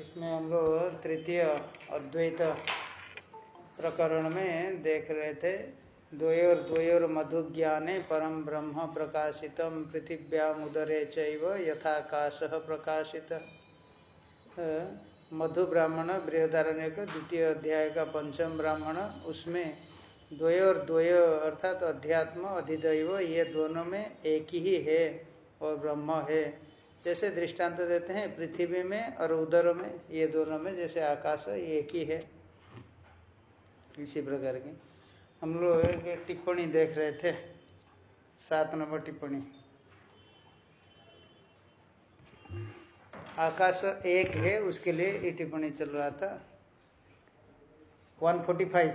इसमें हम लोग तृतीय अद्वैत प्रकरण में देख रहे थे, द्वयोर द्वयोर मधुज्ञाने परम ब्रह्म प्रकाशित पृथिव्याम उदरे चैव यथाकाश प्रकाशित। मधु ब्राह्मण बृहदारण्य का द्वितीय अध्याय का पंचम ब्राह्मण, उसमें द्वयोर द्वय अर्थात अध्यात्म, अधिदैव, ये दोनों में एक ही है और ब्रह्म है। जैसे दृष्टांत देते हैं, पृथ्वी में और उदर में, ये दोनों में, जैसे आकाश एक ही है। इसी प्रकार की। हम लोग एक टिप्पणी देख रहे थे, सात नंबर टिप्पणी। आकाश एक है, उसके लिए ये टिप्पणी चल रहा था। 145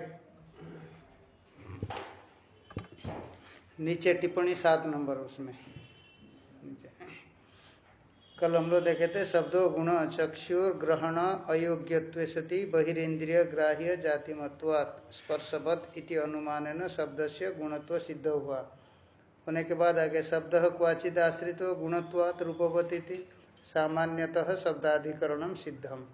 नीचे टिप्पणी सात नंबर उसमें। कल हम लोग देखे थे शब्दों गुण चक्षुर ग्रहण अयोग्य सती बहिरेन्द्रिय ग्राह्य जातिमत्वात् स्पर्शवत इति अनुमान शब्द से गुणत्व सिद्ध हुआ। होने के बाद आगे शब्द क्वाचिद आश्रित गुणत्वात् रूपवती सामान्यतः शब्दाधिकरण सिद्धम।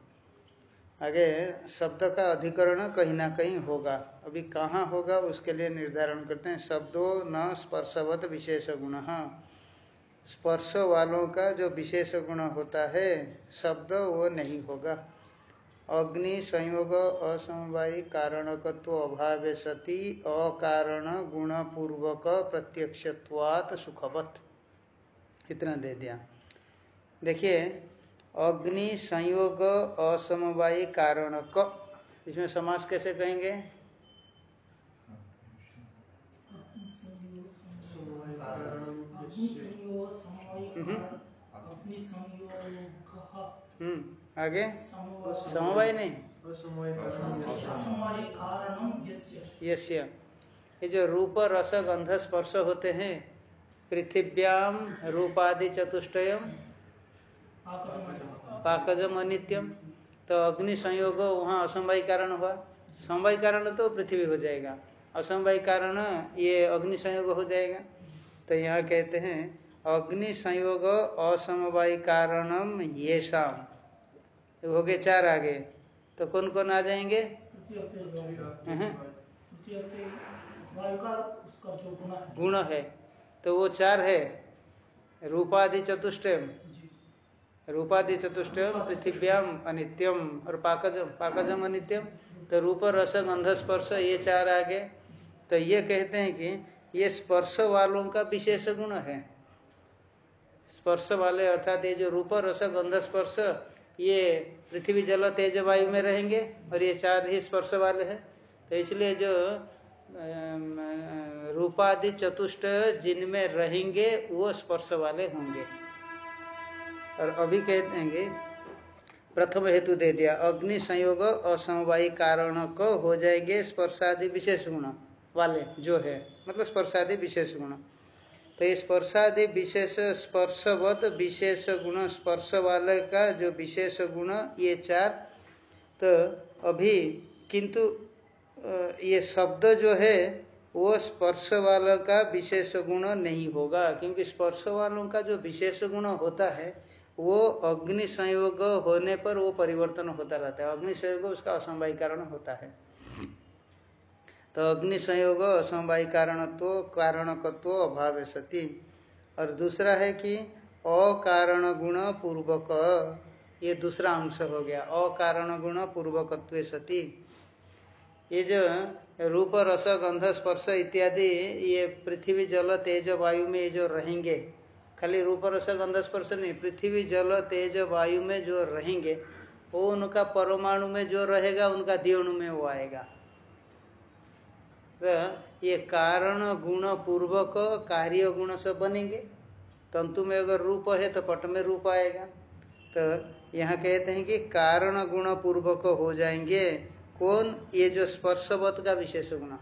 आगे शब्द का अधिकरण कहीं ना कहीं होगा। अभी कहाँ होगा उसके लिए निर्धारण करते हैं। शब्दों न स्पर्शवत विशेष गुण। स्पर्श वालों का जो विशेष गुण होता है, शब्द वो नहीं होगा। अग्नि, संयोग, असमवायी, कारणकत्व, अभाव सती, अकारण गुण पूर्वक प्रत्यक्षत्वात सुखवत। कितना दे दिया। देखिए, अग्नि, संयोग, असमवायी, कारणक, इसमें समास कैसे कहेंगे? हम्म आगे? समवाय। नहीं। यश्य ये जो रूप रस गंध स्पर्श होते हैं पृथिव्याम रूपादि चतुष्टयम पाकजम अनित्यम तो अग्नि संयोग वहाँ असमवाय कारण हुआ। समवाय कारण तो पृथ्वी हो जाएगा। असमवाय कारण ये अग्नि संयोग हो जाएगा। तो यहाँ कहते हैं अग्नि संयोग असमवाय कारणम ये शाम हो गए चार आगे। तो कौन कौन आ जाएँगे? गुण है। तो वो चार है। रूपादि चतुष्टयम। रूपादि चतुष्टयम पृथिव्याम अनित्यम और पाकजम। पाकजम अनित्यम। तो रूप रस गंध स्पर्श ये चार आगे। तो ये कहते हैं कि ये स्पर्श वालों का विशेष गुण है। स्पर्श वाले अर्थात ये जो रूप, रस, गंध, स्पर्श, ये पृथ्वी, जल, तेज, वायु में रहेंगे और ये चार ही स्पर्श वाले हैं। तो इसलिए जो रूपादि चतुष्ट जिनमें रहेंगे, वो स्पर्श वाले होंगे। और अभी कहते हैं प्रथम हेतु दे दिया, अग्नि संयोग असमवायी कारण को हो जाएँगे स्पर्शादि विशेष गुण वाले, जो है मतलब स्पर्शादि विशेष गुण। तो ये स्पर्शादि विशेष स्पर्शवत, विशेष गुण स्पर्श वाले का जो विशेष गुण, ये चार। तो अभी किंतु ये शब्द जो है, वो स्पर्श वालों का विशेष गुण नहीं होगा, क्योंकि स्पर्श वालों का जो विशेष गुण होता है, वो अग्नि संयोग होने पर वो परिवर्तन होता रहता है। अग्नि संयोग उसका असमवाय कारण होता है। तो अग्नि संयोग असमवाय कारणत्व, कारणकत्व अभाव सती। और दूसरा है कि अकारण गुण पूर्वक, ये दूसरा अंश हो गया। अकारण गुण पूर्वकत्व सती। ये जो रूप, रस, गंध, स्पर्श इत्यादि, ये पृथ्वी, जल, तेज, वायु में ये जो रहेंगे, खाली रूप, रस, गंध, स्पर्श नहीं, पृथ्वी, जल, तेज, वायु में जो रहेंगे, वो उनका परमाणु में जो रहेगा, उनका दियोणु में वो आएगा। तो ये कारण, गुण, पूर्वक, कार्य, गुण सब बनेंगे। तंतु में अगर रूप है तो पट में रूप आएगा। तो यहाँ कहते हैं कि कारण, गुण, पूर्वक हो जाएँगे। कौन? ये जो स्पर्शवत का विशेष गुण।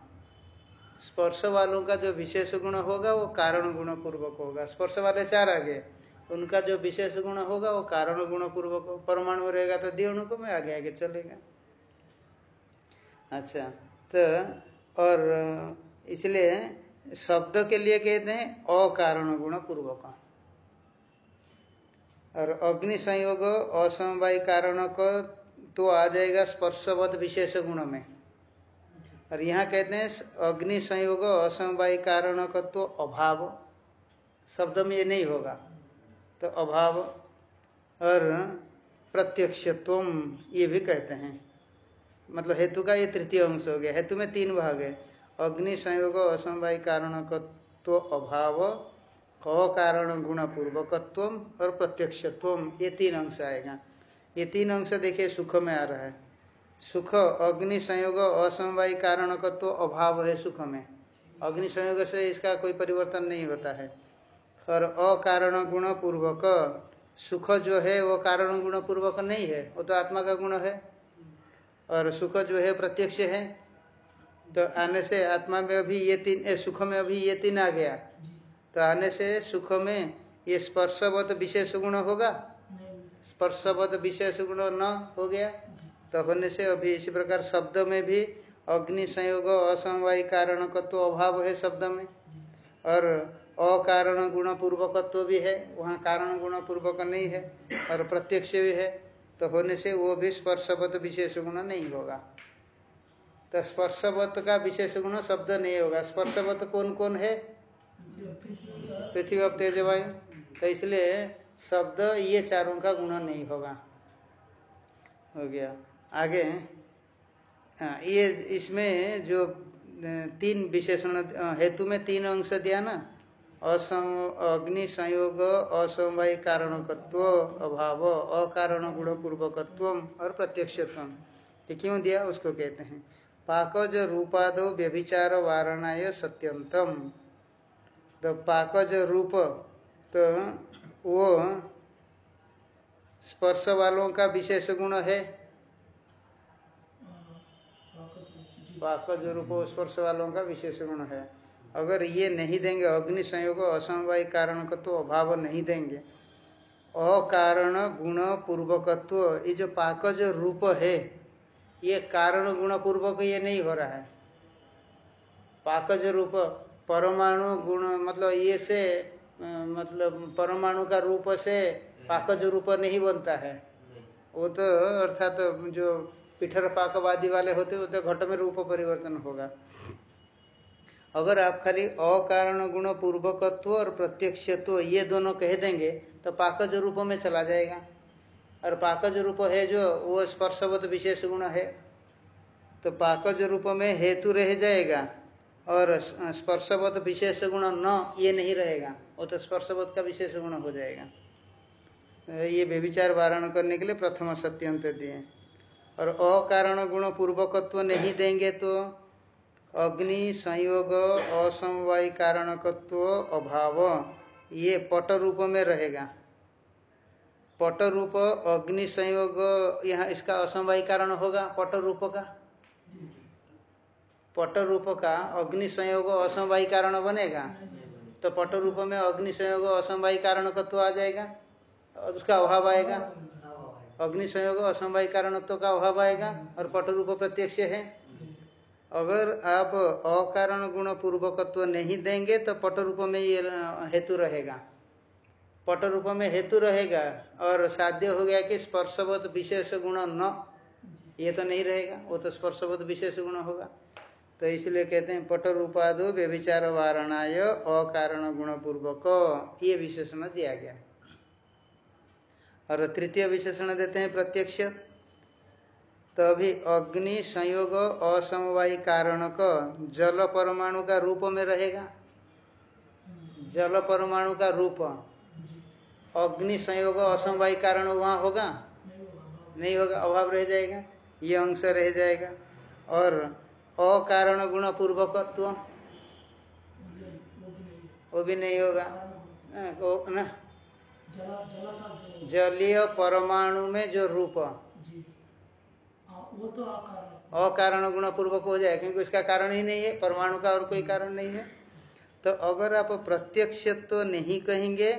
स्पर्श वालों का जो विशेष गुण होगा, वो कारण, गुण, पूर्वक होगा। स्पर्श वाले चार आगे उनका जो विशेष गुण होगा, वो कारण, गुण, पूर्वक परमाणु रहेगा तो दियोणु में आगे आगे चलेगा। अच्छा तो और इसलिए शब्द के लिए कहते हैं अकारण गुण पूर्वक और अग्नि संयोग, असमवाय कारण का तो आ जाएगा स्पर्शवत विशेष गुण में। और यहाँ कहते हैं अग्नि संयोग, असमवाय कारण का तो अभाव। शब्द में ये नहीं होगा। तो अभाव और प्रत्यक्षत्वम ये भी कहते हैं। मतलब हेतु का ये तृतीय अंश हो गया। हेतु में तीन भाग है। अग्नि, संयोग, असमवाय कारण तो अभाव, अकारण गुण पूर्वकत्व और प्रत्यक्षत्व ये तीन अंश आएगा। ये तीन अंश देखिए सुख में आ रहा है। सुख, अग्नि, संयोग, असमवाय कारण तो अभाव है सुख में। अग्नि, संयोग से इसका कोई परिवर्तन नहीं होता है। और अकारण गुण पूर्वक सुख जो है वो कारण गुण पूर्वक नहीं है। वो तो आत्मा का गुण है। और सुख जो है प्रत्यक्ष है। तो आने से आत्मा में अभी ये तीन सुख में अभी ये तीन आ गया। तो आने से सुख में ये स्पर्शवत विशेष गुण होगा। स्पर्शवत विशेष गुण न हो गया। तो होने से अभी इसी प्रकार शब्द में भी अग्नि संयोग, असमवाय कारण तो अभाव है शब्द में। और अकारण गुण पूर्वकत्व भी है। वहाँ कारण गुण पूर्वक नहीं है और प्रत्यक्ष भी है। तो होने से वो भी स्पर्शवत विशेष गुण नहीं होगा। तो स्पर्शवत का विशेष गुण शब्द नहीं होगा। स्पर्शवत कौन कौन है? पृथ्वी तेज वायु तो इसलिए शब्द ये चारों का गुण नहीं होगा। हो गया। आगे हाँ ये इसमें जो तीन विशेषण हेतु में तीन अंश दिया ना? असम अग्नि संयोग असमवाय कारणकत्व अभाव अकारण गुण पूर्वकत्व और प्रत्यक्षत्व ये क्यों दिया उसको कहते हैं। पाकज रूपादो व्यभिचार वारणाय सत्यंतम। तो पाकज रूप तो वो स्पर्श वालों का विशेष गुण है। पाकज रूप स्पर्श वालों का विशेष गुण है। अगर ये नहीं देंगे, अग्नि संयोग असमवाय कारण का तो अभाव नहीं देंगे। अकारण गुण पूर्वकत्व, ये जो पाकज रूप है, ये कारण गुण पूर्वक ये नहीं हो रहा है। पाकज रूप, परमाणु गुण मतलब ये से मतलब परमाणु का रूप से पाकज रूप नहीं बनता है। वो तो अर्थात तो जो पिठर पाकवादी वाले होते, वो तो घट में रूप परिवर्तन होगा। अगर आप खाली अकारण, गुण, पूर्वकत्व और प्रत्यक्षत्व ये दोनों कह देंगे तो पाकज रूप में चला जाएगा। और पाकज रूप है जो, वो स्पर्शवत विशेष गुण है। तो पाकज रूप में हेतु रह जाएगा और स्पर्शवत विशेष गुण न, ये नहीं रहेगा। वो तो स्पर्शवत का विशेष गुण हो जाएगा। ये व्यविचार वारण करने के लिए प्रथम सत्यंत दिए। और अकारण, गुण, पूर्वकत्व नहीं देंगे तो अग्नि संयोग असमवाय कारणकत्व अभाव। ये पट रूप में रहेगा। पट रूप अग्नि संयोग, यहाँ इसका असमवाय कारण होगा पट रूप का? पट रूप का अग्नि संयोग असमवाय कारण बनेगा। तो पट रूप में अग्नि संयोग असमवाय कारण तत्व आ जाएगा, और उसका अभाव आएगा। अग्नि संयोग असमवाय कारणत्व का अभाव आएगा, और पट रूप प्रत्यक्ष है। अगर आप अकारण गुण पूर्वकत्व नहीं देंगे तो पट रूप में ये हेतु रहेगा। पट रूप में हेतु रहेगा, और साध्य हो गया कि स्पर्शवत विशेष गुण न, ये तो नहीं रहेगा, वो तो स्पर्शवत विशेष गुण होगा। तो इसलिए कहते हैं पट रूपादो व्यभिचार वारणाय अकारण गुण पूर्वक ये विशेषण दिया गया। और तृतीय विशेषण देते हैं प्रत्यक्ष। तो अभी अग्नि संयोग असमवायी कारण का जल परमाणु का रूप में रहेगा। जल परमाणु का रूप। अग्नि संयोग असमवायी कारण वहाँ होगा? नहीं होगा, अभाव रह जाएगा, ये अंश रह जाएगा। और अकारण गुण पूर्वकत्व वो भी नहीं होगा। ना। जलीय परमाणु में जो रूप। अकारण गुण पूर्वक हो जाए, क्योंकि उसका कारण ही नहीं है, परमाणु का और कोई कारण नहीं है। तो अगर आप प्रत्यक्ष तो नहीं कहेंगे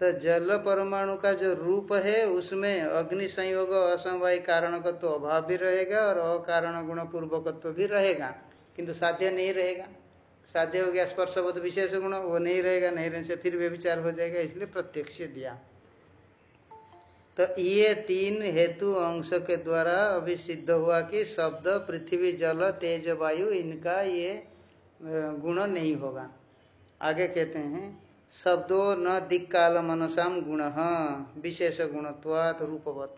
तो जल परमाणु का जो रूप है, उसमें अग्नि संयोग, असमवाय कारण का तो अभाव भी रहेगा और अकारण गुण पूर्वकत्व भी रहेगा। किंतु साध्य नहीं रहेगा। साध्य हो गया स्पर्शवत विशेष गुण, वो नहीं रहेगा, नहीं रहने से फिर वे विचार हो जाएगा, इसलिए प्रत्यक्ष दिया। तो ये तीन हेतु अंश के द्वारा अभी सिद्ध हुआ कि शब्द पृथ्वी जल तेज वायु इनका ये गुण नहीं होगा। आगे कहते हैं शब्दों न दिक्काल मनसाम गुण विशेष गुणत्वात रूपवत।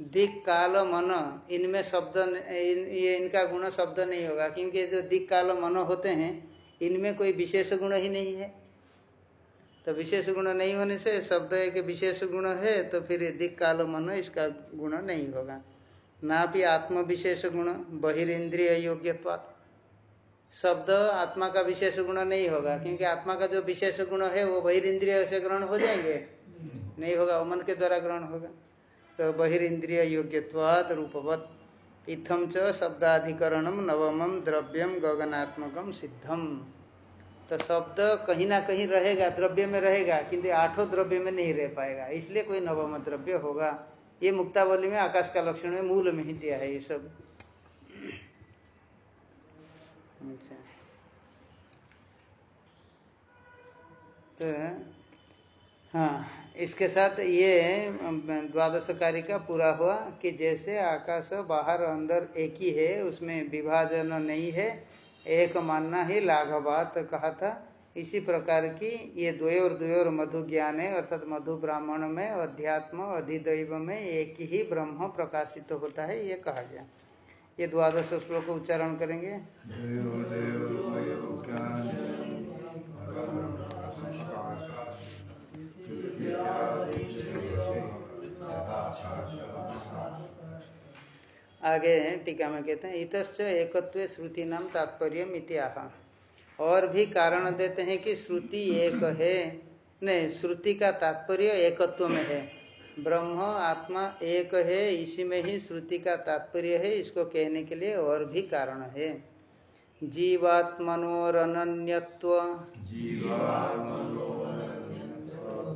दिक काल मन इनमें शब्द इन, ये इनका गुण शब्द नहीं होगा क्योंकि जो दिक काल मन होते हैं इनमें कोई विशेष गुण ही नहीं है। तो विशेष गुण नहीं होने से शब्द एक विशेष गुण है तो फिर दिक काल मन इसका गुण नहीं होगा। ना भी आत्म विशेष गुण, बहिर्न्द्रिय योग्यत्वात्। शब्द आत्मा का विशेष गुण नहीं होगा, क्योंकि आत्मा का जो विशेष गुण है, वो बहिर्न्द्रिय से ग्रहण हो जाएँगे। नहीं होगा, वो मन के द्वारा ग्रहण होगा। तो बहिर्न्द्रिय योग्यवाद रूपवत। इथम च शब्दाधिकरणम नवमम द्रव्यम गगनात्मकम सिद्धम। तो शब्द कहीं ना कहीं रहेगा, द्रव्य में रहेगा, किंतु आठों द्रव्य में नहीं रह पाएगा। इसलिए कोई नवम द्रव्य होगा। ये मुक्तावली में, आकाश का लक्षण में, मूल में ही दिया है ये सब। अच्छा। तो हाँ इसके साथ ये द्वादश कार्य का पूरा हुआ कि जैसे आकाश बाहर अंदर एक ही है, उसमें विभाजन नहीं है एक मानना ही लाघवात कहा था। इसी प्रकार की ये द्वयोर द्वयोर मधु ज्ञान है, अर्थात मधु ब्राह्मण में, अध्यात्म, अधिदैव में एक ही ब्रह्म प्रकाशित तो होता है, ये कहा गया। ये द्वादश श्लोक उच्चारण करेंगे। आगे टीका में कहते हैं इतश्च एकत्व श्रुति नाम तात्पर्य इत्याह। और भी कारण देते हैं कि श्रुति एक है। नहीं श्रुति का तात्पर्य एकत्व में है। ब्रह्म आत्मा एक है इसी में ही श्रुति का तात्पर्य है इसको कहने के लिए और भी कारण है। जीवात्मनोरन्यत्व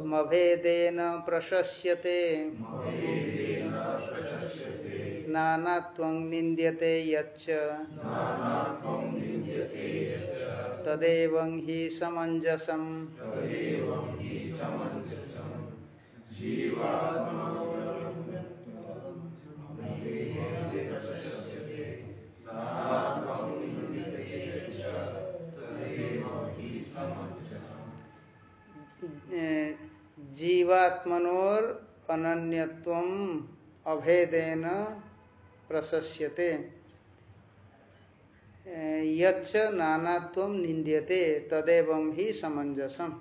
मभेदेन प्रशस्यते। नानात्वं निन्द्यते यच्च। तदेवं हि समञ्जसम्। जीवात्मनोर अनन्यत्व अभेदेन प्रशस्यते। यच्च नानात्व निंद्यते, तदेव ही समंजसम।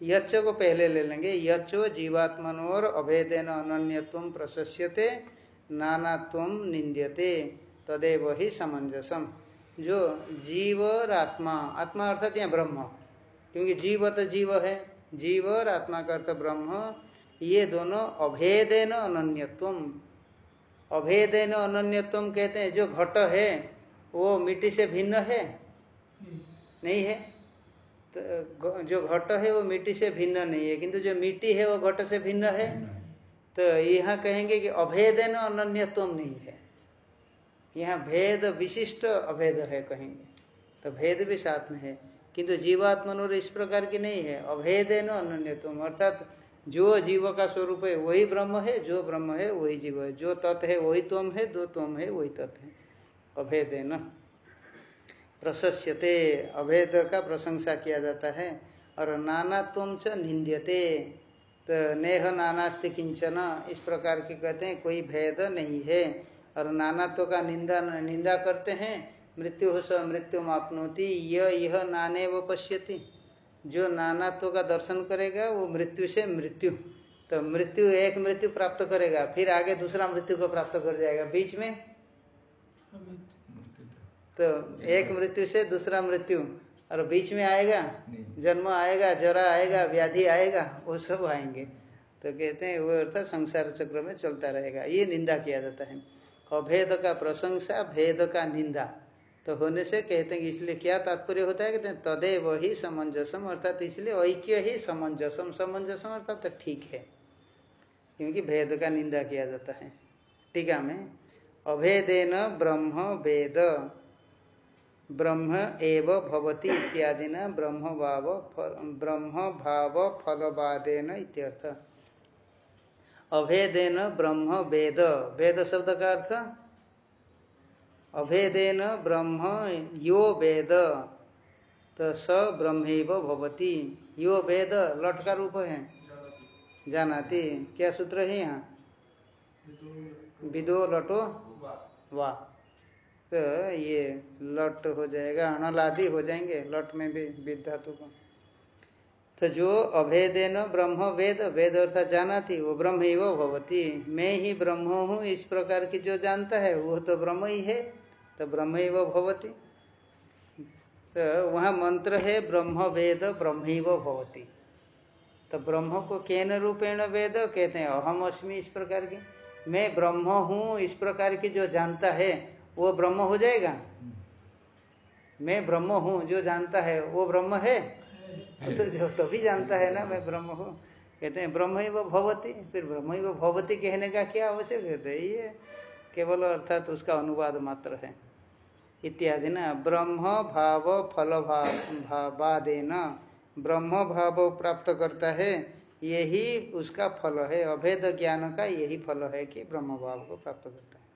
यच्च को पहले ले लेंगे। यच्चो जीवात्मनोर अभेदेन अनन्यत्व प्रशस्यते, नानात्व निंद्यते, तदेव ही समंजसम। जो जीव और आत्मा आत्मा अर्थात यहाँ ब्रह्म, क्योंकि जीव तो जीव है जीव और आत्मा का अर्थ ब्रह्म, ये दोनों अभेदेन अनन्यत्व। अभेदेन अनन्यत्व कहते हैं, जो घट है, वो मिट्टी से भिन्न है? नहीं है। तो जो घट है, वो मिट्टी से भिन्न नहीं है, किंतु जो मिट्टी है, वो घट से भिन्न है। तो यहाँ कहेंगे कि अभेदेन अनन्यत्व नहीं है। यहाँ भेद विशिष्ट अभेद है कहेंगे। तो भेद भी साथ में है, किंतु जीवात्मनोर इस प्रकार की नहीं है। अभेद न अन्यतम अर्थात जो जीव का स्वरूप है, वही ब्रह्म है, जो ब्रह्म है, वही जीव है। जो तत् है, वही तम है, दो तम है, वही तत् है। अभेद है न? प्रशस्यते। अभेद का प्रशंसा किया जाता है। और नाना तुम च निंद्यते। तो नेह नानास्ति किंचन, इस प्रकार की कहते हैं, कोई भेद नहीं है। और नानात्व का निंदा निंदा करते हैं, मृत्यु स मृत्यु आपनोति यह नाने व पश्यति। जो नानात्व का दर्शन करेगा वो मृत्यु से मृत्यु। तो मृत्यु एक मृत्यु प्राप्त करेगा फिर आगे दूसरा मृत्यु को प्राप्त कर जाएगा। बीच में? तो एक मृत्यु से दूसरा मृत्यु। और बीच में आएगा? जन्म आएगा जरा आएगा व्याधि आएगा वो सब आएँगे। तो कहते हैं वो अर्थात संसार चक्र में चलता रहेगा। ये निंदा किया जाता है। अभेद का प्रशंसा भेद का निंदा। तो होने से कहते हैं कि इसलिए क्या तात्पर्य होता है? कहते हैं, तदेव ही समंजसम, अर्थात इसलिए ऐक्य ही समंजसम समंजसम अर्थात तो ठीक है। क्योंकि भेद का निंदा किया जाता है। ठीक टीका में अभेदेन ब्रह्म वेद। ब्रह्म एव भवती इत्यादि न ब्रह्म भाव ब्रह्म भाव फलवादेन इत्यर्थ। अभेदेन ब्रह्म वेद। वेद शब्द का अर्थ अभेदेन ब्रह्म यो वेद। तो स ब्रह्म भवती। यो वेद लट का रूप है। जानाती। क्या सूत्र है यहाँ? विदो लटो वाह तो ये लट हो जाएगा, अनलादि हो जाएँगे लट में भी विधातु को। तो जो अभेदेन ब्रह्म वेद वेद अर्थात जाना थी वो ब्रह्म भवती। मैं ही ब्रह्म हूँ, इस प्रकार की जो जानता है, वो तो ब्रह्म ही है। तो ब्रह्म ही वो भवती। तो वहाँ मंत्र है ब्रह्म वेद ब्रह्म ही वो भवती। तो ब्रह्म को केन रूपेण वेद? कहते हैं अहम अस्मि इस प्रकार की। मैं ब्रह्म हूँ इस प्रकार की जो जानता है वो ब्रह्म हो जाएगा? मैं ब्रह्म हूँ जो जानता है वो ब्रह्म है? तो जो तभी तो जानता है ना मैं ब्रह्म हूँ। कहते हैं ब्रह्म ही वो भवती। फिर ब्रह्म ही वो भवती कहने का क्या आवश्यक है? ये केवल अर्थात तो उसका अनुवाद मात्र है। इत्यादि ना। ब्रह्म, भाव फल भाव न ब्रह्म, भाव प्राप्त करता है, यही उसका फल है। अभेद ज्ञान का यही फल है कि ब्रह्म, भाव को प्राप्त करता है।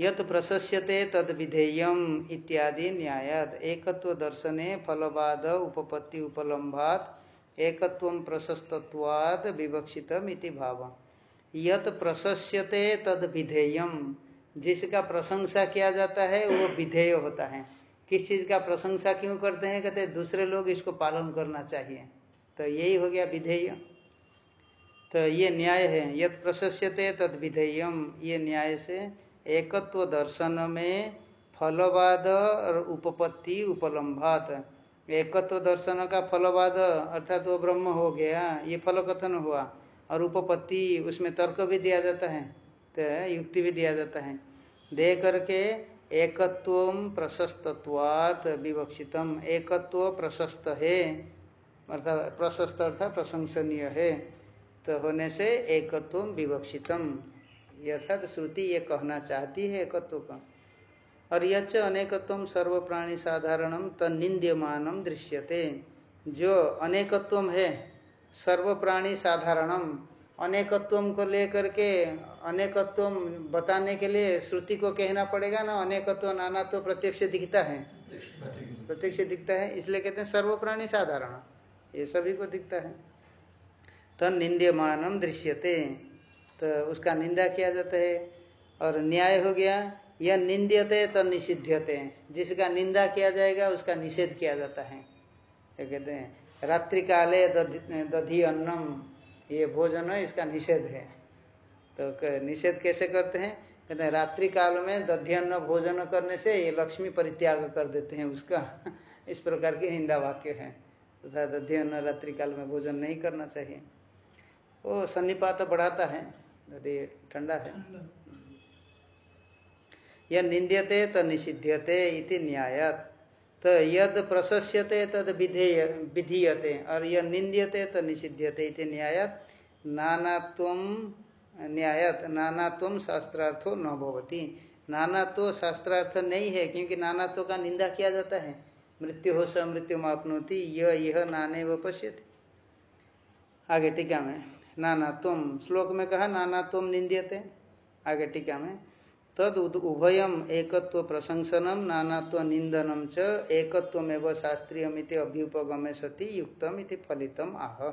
यत प्रशस्यते तद विधेयम इत्यादि न्यायात। एकत्व दर्शने फलवाद उपपत्ति उपलम्भात। एकत्व प्रशस्तवाद विवक्षितम इति भाव यत प्रशस्यते तद विधेयम। जिसका प्रशंसा किया जाता है, वो विधेय होता है। किस चीज़ का प्रशंसा क्यों करते हैं? कहते दूसरे लोग इसको पालन करना चाहिए। तो यही हो गया विधेय। तो ये न्याय है। यद प्रशस्यते तद विधेयम। ये न्याय से एकत्व दर्शन में फलवाद और उपपत्ति उपलम्भात। एकत्व दर्शन का फलवाद, अर्थात वो ब्रह्म हो गया, ये फल कथन हुआ। और उपपत्ति, उसमें तर्क भी दिया जाता है। तो युक्ति भी दिया जाता है। दे करके एकत्व प्रशस्तत्वात विवक्षितम। एकत्व प्रशस्त है। अर्थात प्रशस्त अर्थात प्रशंसनीय है। तो होने से एकत्व विवक्षितम। अर्थात श्रुति ये कहना चाहती है एकत्व का। और यच अनेकत्व सर्व प्राणी साधारणम तनिंद्यमानम दृश्यते। जो अनेकत्व है सर्व प्राणी साधारणम अनेकत्व को लेकर के अनेकत्व बताने के लिए श्रुति को कहना पड़ेगा ना अनेकत्व नाना तो प्रत्यक्ष दिखता है। प्रत्यक्ष दिखता है इसलिए कहते हैं सर्व प्राणी साधारण ये सभी को दिखता है। तन निंद्यमानम दृश्यते तो उसका निंदा किया जाता है और न्याय हो गया यह निंद्यते तो निषिध्यते जिसका निंदा किया जाएगा उसका निषेध किया जाता है। क्या कहते हैं रात्रि काले दधि अन्नम ये भोजन है इसका निषेध है। तो निषेध कैसे करते हैं? कहते हैं रात्रि काल में दध्यान्न भोजन करने से ये लक्ष्मी परित्याग कर देते हैं उसका। इस प्रकार के निंदा वाक्य है। तथा तो दध्यन्न रात्रि काल में भोजन नहीं करना चाहिए। वो सन्निपात बढ़ाता है। यदि ठंडा है। यह निंद्यते तो निषिध्यते इति न्यायात। तो यद प्रशस्यते तद विधेय, विधीयते, और यद निंद्यते तो निषिध्यते न्यायात, नानात्व न्यायात, नानात्व शास्त्रार्थो न भवती। नानात्व शास्त्रार्थ नहीं है, क्योंकि नानात्व का निंदा किया जाता है। मृत्यु हो स मृत्यु मापनोती यह नाने व आगे टीका में, नानात्व, श्लोक में कहा, नानात्व निंद्यते। आगे टीका में तद उभयम एकत्व प्रशंसनम नानात्व निंदनम च एकत्वमेव शास्त्रीयमिति अभ्युपगमे सती युक्तम इति फलितम आह।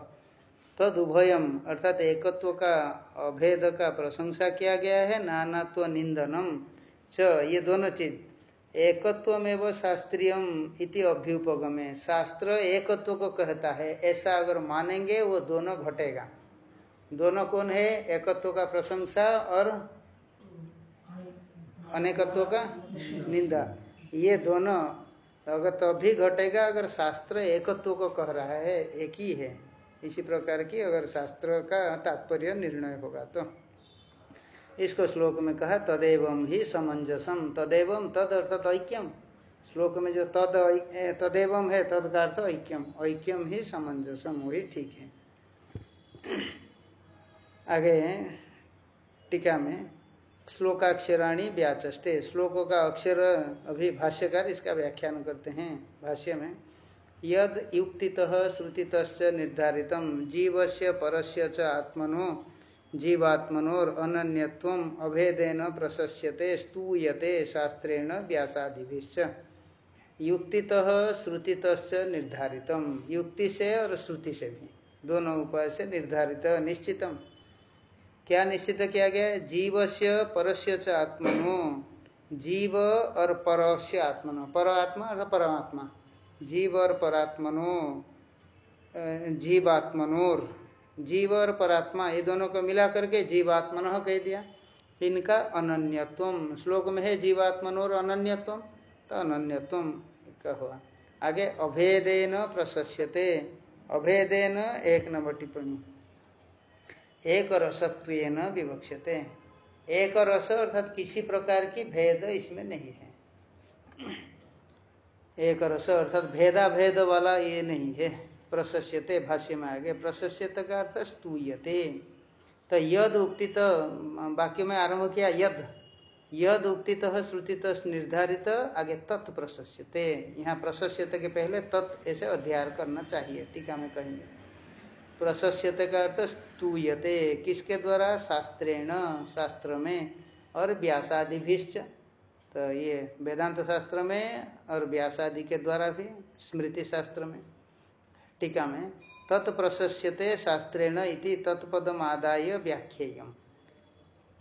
तद उभयम अर्थात एकत्व का अभेद का प्रशंसा किया गया है नानात्व निंदनम च, ये दोनों चीज़। एकत्वमेव शास्त्रीयम इति अभ्युपगमे। शास्त्र एकत्व को कहता है, ऐसा अगर मानेंगे वो दोनों घटेगा। दोनों कौन है? एकत्व का प्रशंसा और अनेकत्व का निंदा। ये दोनों अगर तभी घटेगा अगर शास्त्र एकत्व को कह रहा है, एक ही है। इसी प्रकार की अगर शास्त्र का तात्पर्य निर्णय होगा तो। इसको श्लोक में कहा, तदेव ही समंजसम तदेव तद अर्थात ऐक्यम श्लोक में जो तद तदेव है तद का अर्थ ऐक्यम ऐक्यम ही समंजसम वही ठीक है। आगे टीका में श्लोकाक्षराणी व्याचष्टे श्लोकों का अक्षर अभी भाष्यकार इसका व्याख्यान करते हैं भाष्य में। यद युक्ति श्रुतित निर्धारित जीव से परस्य च आत्मनो जीवात्मनोर अनन्यत्व अभेदेन प्रशस्यते, स्तूयते शास्त्रेण व्यासादिभिश्च। युक्तितः श्रुतित निर्धारितम युक्ति से और श्रुति से भी। दोनों उपाय से निर्धारित, निश्चितम। क्या निश्चित किया गया? जीव से परस्य च आत्मनो। जीव और परस्य आत्मनो। पर आत्मा अर्थात परमात्मा। जीव और परात्मनो। जीवात्मनोर। जीव और परात्मा, ये दोनों को मिला करके जीवात्मन कह दिया। इनका अनन्यत्व श्लोक में है जीवात्मनोर अनन्यत्व तो अनन्यत्व का हुआ। आगे, अभेदेन प्रशस्यते। अभेदेन एक नंबर टिप्पणी। एक रसत्व न विवक्षते। एक रस अर्थात किसी प्रकार की भेद इसमें नहीं है। एक रस अर्थात भेदा भेद वाला ये नहीं है। प्रशस्यते भाष्य में आगे। प्रशस्यत का अर्थ स्तूयते। तो यद उक्ति तो वाक्य में आरंभ किया यद। यद उक्तित, श्रुतित, निर्धारित, आगे तत् प्रशस्यते। यहाँ प्रशस्यते के पहले तत् ऐसे अध्ययन करना चाहिए। टीका में कहेंगे। प्रशस्यते का अर्थ स्तूयते, किसके द्वारा? शास्त्रेण, शास्त्र में, और व्यासादिभिश्च। तो ये वेदांत शास्त्र में और व्यासादि के द्वारा भी, स्मृति शास्त्र में, टीका में। तत्प्रशस्यते शास्त्रेण इति तत्पदम आदाय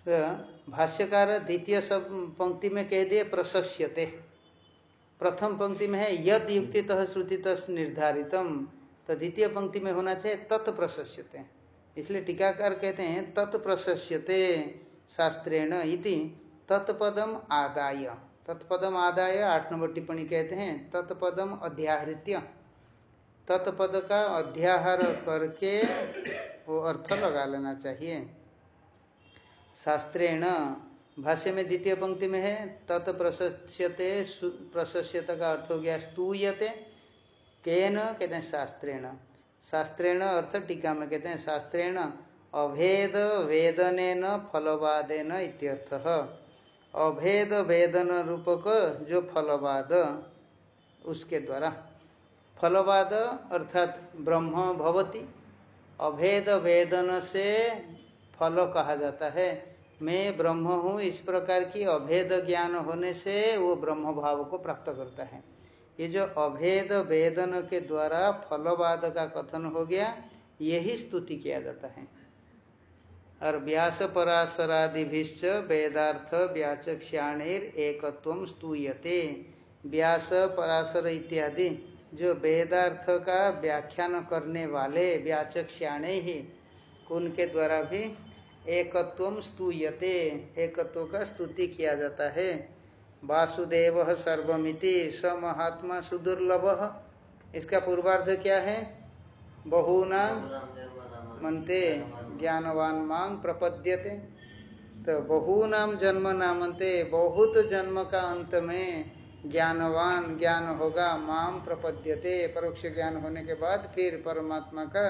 तो भाष्यकार द्वितीय सब पंक्ति में कह दिए, प्रशस्यते। प्रथम पंक्ति में है, यद युक्ति श्रुति निर्धारितम। तो द्वितीय पंक्ति में होना चाहिए तत्प्रशस्यते। इसलिए टीकाकार कहते हैं, तत्प्रशस्यते शास्त्रेण इति तत्पदम आदाय। तत्पदम आदाय, आठ नंबर टिप्पणी कहते हैं, तत्पदम अध्याहृत्य। तत्पद का अध्याहार करके वो अर्थ लगा लेना चाहिए। शास्त्रेण, भाष्य में द्वितीय पंक्ति में है तत् प्रशस्यते प्रशस्यता का अर्थ हो गया स्तूयते। केन कहते हैं शास्त्रेण। शास्त्रेण अर्थ टीका में कहते हैं शास्त्रेण अभेद वेदन फलवादेन इत्यर्थ। अभेद वेदन रूपक जो फलवाद, उसके द्वारा। फलवाद अर्थात ब्रह्म भवती। अभेद वेदन से फल कहा जाता है। मैं ब्रह्म हूँ, इस प्रकार की अभेद ज्ञान होने से वो ब्रह्म भाव को प्राप्त करता है। ये जो अभेद वेदन के द्वारा फलवाद का कथन हो गया, यही स्तुति किया जाता है। और व्यास पराशरादिभिश्च वेदार्थ व्याचक्ष्याणेर एकत्व स्तूयते। व्यास पराशर इत्यादि, जो वेदार्थ का व्याख्यान करने वाले व्याचक्ष्याणे ही, उनके द्वारा भी एकत्व स्तूयते। एकत्व का स्तुति किया जाता है। वासुदेव सर्वमिति स महात्मा सुदुर्लभ। इसका पूर्वार्ध क्या है? बहुना मनते ज्ञानवान मांग प्रपद्यते। तो बहुनाम जन्म नामते बहुत जन्म का अंत में ज्ञानवान ज्ञान होगा माम प्रपद्यते। परोक्ष ज्ञान होने के बाद फिर परमात्मा का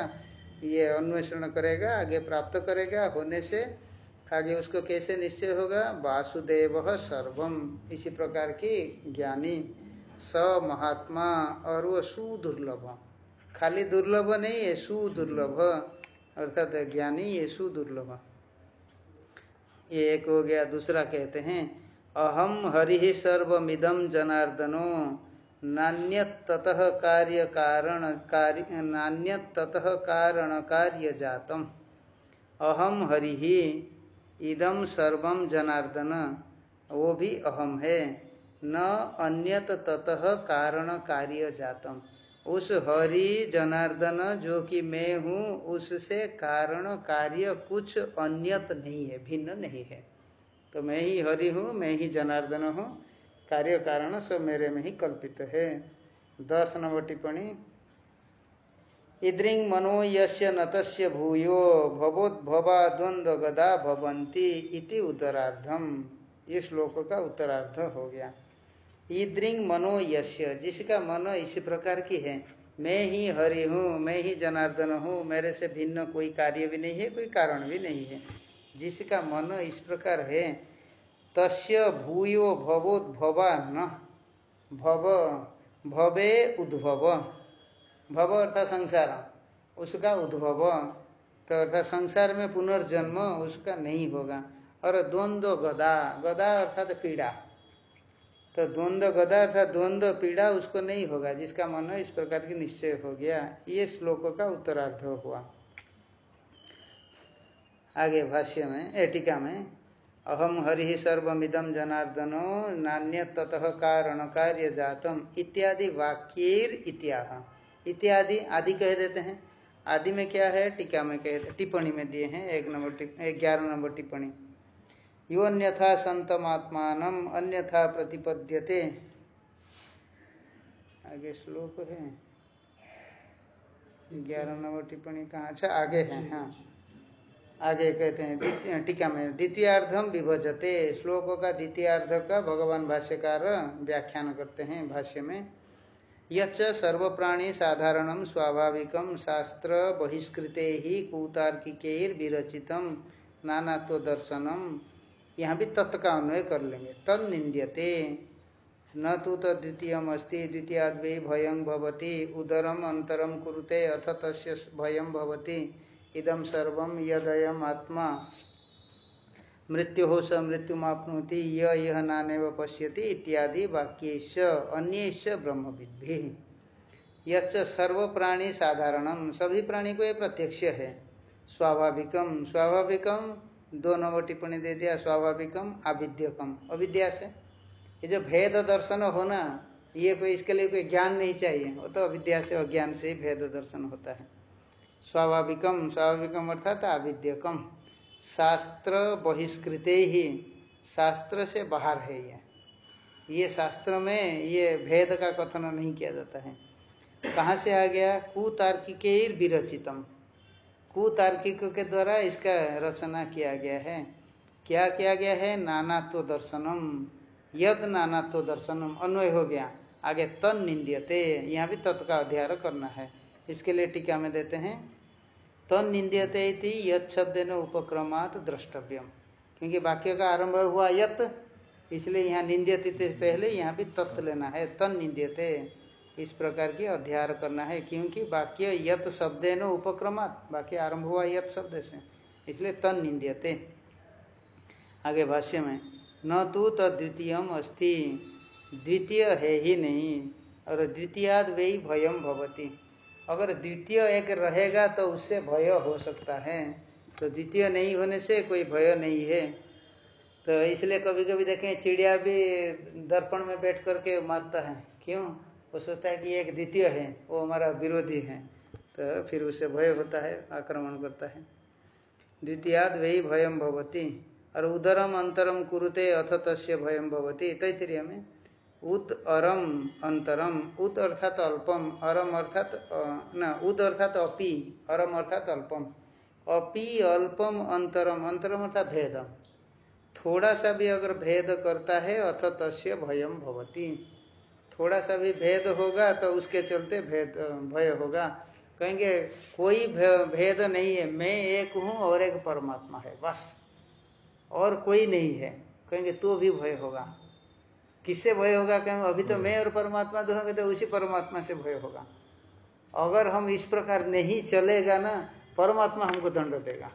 ये अन्वेषण करेगा, आगे प्राप्त करेगा, होने से आगे उसको कैसे निश्चय होगा? वासुदेव सर्वम इसी प्रकार की ज्ञानी स महात्मा और वो सुदुर्लभ। खाली दुर्लभ नहीं है सुदुर्लभ। अर्थात ज्ञानी, ये सुदुर्लभ। ये एक हो गया, दूसरा कहते हैं अहम हरि सर्वमिदम जनार्दनो। नान्यतः कार्य कारण, कार्य नान्यतः कारण कार्य जातम। अहम हरि इदम सर्वम जनार्दन। वो भी अहम है। न अन्यत ततः कारण कार्य जातम उस हरि जनार्दन, जो कि मैं हूँ, उससे कारण कार्य कुछ अन्यत नहीं है, भिन्न नहीं है। तो मैं ही हरि हूँ, मैं ही जनार्दन हूँ। कार्य कारण सब मेरे में ही कल्पित है। दस नंबर टिप्पणी इद्रिंग मनो यस्य नतस्य भूयो भवोद्भवा द्वंद्व गदा भवंती इति उत्तरार्धम। ये श्लोक का उत्तरार्ध हो गया। ईद्रिंग मनो यश्य जिसका मन इसी प्रकार की है। मैं ही हरि हूँ, मैं ही जनार्दन हूँ, मेरे से भिन्न कोई कार्य भी नहीं है, कोई कारण भी नहीं है। जिसका मन इस प्रकार है, तस्य भूयो भवोद्भवा न, भव, भवे उद्भव। भव अर्थात संसार। उसका उद्भव तो अर्थात संसार में पुनर्जन्म उसका नहीं होगा। और द्वंद्व गदा गदा अर्थात पीड़ा। तो द्वंद्व गदा अर्थात द्वंद्व पीड़ा उसको नहीं होगा, जिसका मन इस प्रकार की निश्चय हो गया। ये श्लोक का उत्तरार्ध हुआ। आगे भाष्य में एटिका में अहम हरि सर्वमिदम जनार्दनो नान्य ततः कारण कार्य जातम इत्यादि वाक्यर इत्याह। इत्यादि आदि कह देते हैं। आदि में क्या है? टीका में कह टिप्पणी में दिए हैं। एक नंबर ग्यारह नंबर टिप्पणी। यो अन्यथा संतमात्मान अन्यथा प्रतिपद्यते। आगे श्लोक है। ग्यारह नंबर टिप्पणी कहाँ? अच्छा आगे है हाँ। आगे कहते हैं टीका में द्वितीयार्धम विभजते। श्लोकों का द्वितीयार्ध का भगवान भाष्यकार व्याख्यान करते हैं भाष्य में। यच्च सर्वप्राणी साधारण स्वाभाविक शास्त्र बहिष्कृते ही कूतार्किकेर विरचितम नानात्व दर्शनम यहाँ भी तत्व का अन्वय कर लेंगे। तद न तो तद्वितीय अस्ति द्वितीयाद्वै भयं भवति, उदरम अंतरम कुरुते, अथ तस्य भयं भवति। इदम सर्वम यदयम आत्मा मृत्यु हो स मृत्युमाप्नोति, य यह नानेव पश्यति इत्यादि वाक्यश अन्य ब्रह्मविद्भि। यच्च सर्व प्राणी साधारणम सभी प्राणी को ये प्रत्यक्ष है। स्वाभाविकम स्वाभाविकम दो नंबर टिप्पणी दे दिया स्वाभाविकम अविद्यकम अविद्या से? ये जो भेद दर्शन होना ये कोई इसके लिए कोई ज्ञान नहीं चाहिए। वो तो अविद्या से, अज्ञान से ही भेद दर्शन होता है। स्वाभाविकम स्वाभाविकम अर्थात अविद्यकम शास्त्र बहिष्कृत ही, शास्त्र से बाहर है ये। ये शास्त्र में ये भेद का कथन नहीं किया जाता है। कहाँ से आ गया? कुतार्किक विरचितम। कुतार्किक के द्वारा इसका रचना किया गया है। क्या किया गया है? नानात्व दर्शनम। यद नानात्व दर्शनम। अन्वय हो गया। आगे तन निंद्यते। यहाँ भी तत् का अध्ययन करना है। इसके लिए टीका में देते हैं। तन निंद्यते यद न उपक्रमात द्रष्टव्यम। क्योंकि वाक्य का आरंभ हुआ यत, इसलिए यहाँ निंद्यते पहले, यहाँ भी तत्व लेना है तन निंद्यते इस प्रकार की अध्याय करना है, क्योंकि वाक्य यत शब्द न उपक्रमात, वाक्य आरंभ हुआ यत शब्द से, इसलिए तन आगे भाष्य में, न तो तद्वितीयम अस्ति, द्वितीय है ही नहीं, और द्वितीयाद वे भयम भवती। अगर द्वितीय एक रहेगा तो उससे भय हो सकता है। तो द्वितीय नहीं होने से कोई भय नहीं है। तो इसलिए कभी कभी देखें, चिड़िया भी दर्पण में बैठ करके मारता है। क्यों? वो सोचता है कि एक द्वितीय है, वो हमारा विरोधी है। तो फिर उसे भय होता है, आक्रमण करता है। द्वितीयाद वही भयम भवती और उदरम अंतरम कुरुते अथ तस्य भयम भवती तैतरीय में उत अरम अंतरम, उत अर्थात अल्पम, अरम अर्थात न, उत अर्थात अपि, अरम अर्थात अल्पम। अपि, अल्पम, अंतरम अंतरम अर्थात भेदम। थोड़ा सा भी अगर भेद करता है, अथ तस्य भयम भवती। थोड़ा सा भी भेद होगा तो उसके चलते भेद भय होगा। कहेंगे, कोई भेद नहीं है। मैं एक हूँ और एक परमात्मा है, बस। और कोई नहीं है। कहेंगे तो भी भय होगा। किससे भय होगा कहेंगे अभी तो मैं और परमात्मा दो होंगे तो उसी परमात्मा से भय होगा। अगर हम इस प्रकार नहीं चलेगा ना परमात्मा हमको दंड देगा।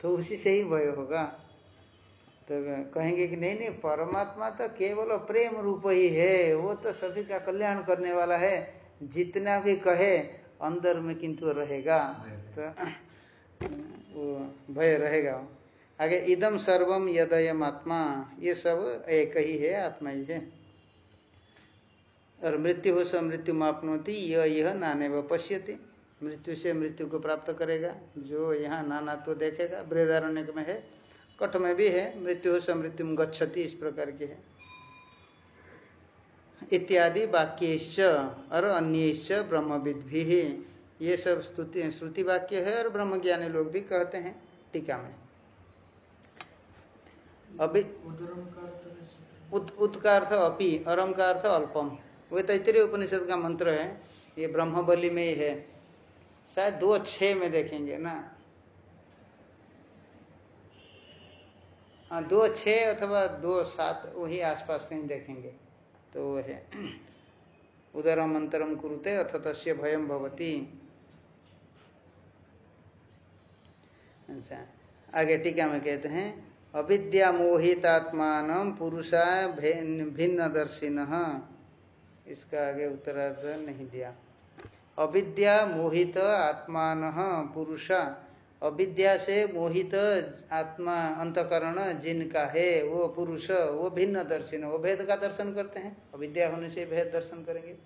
तो उसी से ही भय होगा। तो कहेंगे कि नहीं नहीं परमात्मा तो केवल प्रेम रूप ही है। वो तो सभी का कल्याण करने वाला है। जितना भी कहे अंदर में किंतु रहेगा। तो वो भय रहेगा। आगे इदम सर्वम यदयम आत्मा, ये सब एक ही है, आत्मा ही है। और मृत्यु हो सब मृत्यु मापनोती यह यह नाने व पश्यती। मृत्यु से मृत्यु को प्राप्त करेगा, जो यहाँ नाना तो देखेगा, बृहदारण्य में है, कठ में भी है, मृत्यु से मृत्यु गच्छति, इस प्रकार के है। इत्यादि वाक्यश्च और अन्य ब्रह्मविद भी ये सब स्तुति, श्रुति वाक्य है और ब्रह्मज्ञानी लोग भी कहते हैं, टीका में। अभी उत, का अर्थ अपि अरम का अर्थ अल्पम। वो तैतरीय उपनिषद का मंत्र है ये ब्रह्म बलि में ही है। शायद दो छः में देखेंगे ना। हाँ दो छः अथवा दो सात वही आसपास कहीं देखेंगे। तो वो है। उदरम अंतरम कुरुते अथ तस्य भयम भवती। अच्छा आगे टीका में कहते हैं अविद्या मोहितात्मान पुरुषा भिन्न दर्शिन इसका आगे उत्तरार्ध नहीं दिया। अविद्या मोहित आत्मान पुरुषा। अविद्या से मोहित आत्मा अंतकरण जिनका है, वो पुरुष, वो भिन्न दर्शन वो भेद का दर्शन करते हैं। अविद्या होने से भेद दर्शन करेंगे।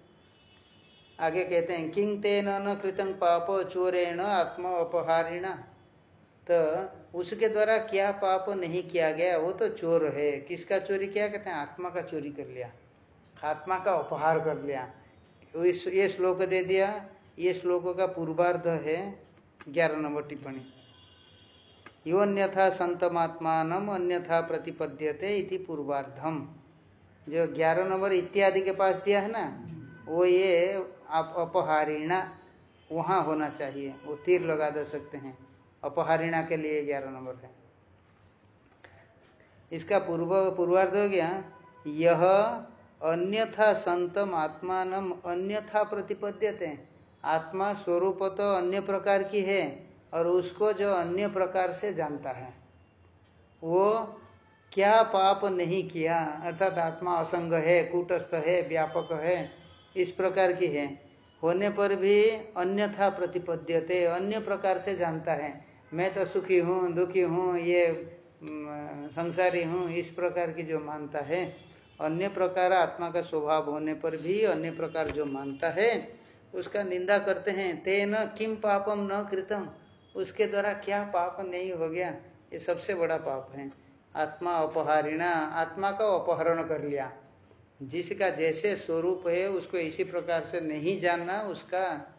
आगे कहते हैं, किंग तेन न कृतं पाप चोरेण आत्मा अपहारिणा। तो उसके द्वारा क्या पाप नहीं किया गया, वो तो चोर है। किसका चोरी किया? कहते हैं, आत्मा का चोरी कर लिया। आत्मा का अपहार कर लिया। इस, ये श्लोक दे दिया। ये श्लोक का पूर्वार्ध है ग्यारह नंबर टिप्पणी। यो अन्यथा संतमात्मान अन्यथा प्रतिपद्यते इति पूर्वार्धम। जो ग्यारह नंबर इत्यादि के पास दिया है ना, वो ये आप अपहारिणा, वहाँ होना चाहिए। वो तीर लगा दे सकते हैं। अपहारिणा के लिए ग्यारह नंबर है। इसका पूर्व, पूर्वार्ध हो गया, यह अन्यथा संतम आत्मान अन्यथा प्रतिपद्यते। आत्मा स्वरूप तो अन्य प्रकार की है और उसको जो अन्य प्रकार से जानता है, वो क्या पाप नहीं किया, अर्थात आत्मा असंग है, कूटस्थ है, व्यापक है, इस प्रकार की है। होने पर भी अन्यथा प्रतिपद्यते, अन्य प्रकार से जानता है। मैं तो सुखी हूँ, दुखी हूँ, ये संसारी हूँ, इस प्रकार की जो मानता है। अन्य प्रकार आत्मा का स्वभाव होने पर भी अन्य प्रकार जो मानता है, उसका निंदा करते हैं, तेन किम पापम न कृतम। उसके द्वारा क्या पाप नहीं हो गया? ये सबसे बड़ा पाप है। आत्मा अपहारिणा, आत्मा का अपहरण कर लिया। जिसका जैसे स्वरूप है, उसको इसी प्रकार से नहीं जानना, उसका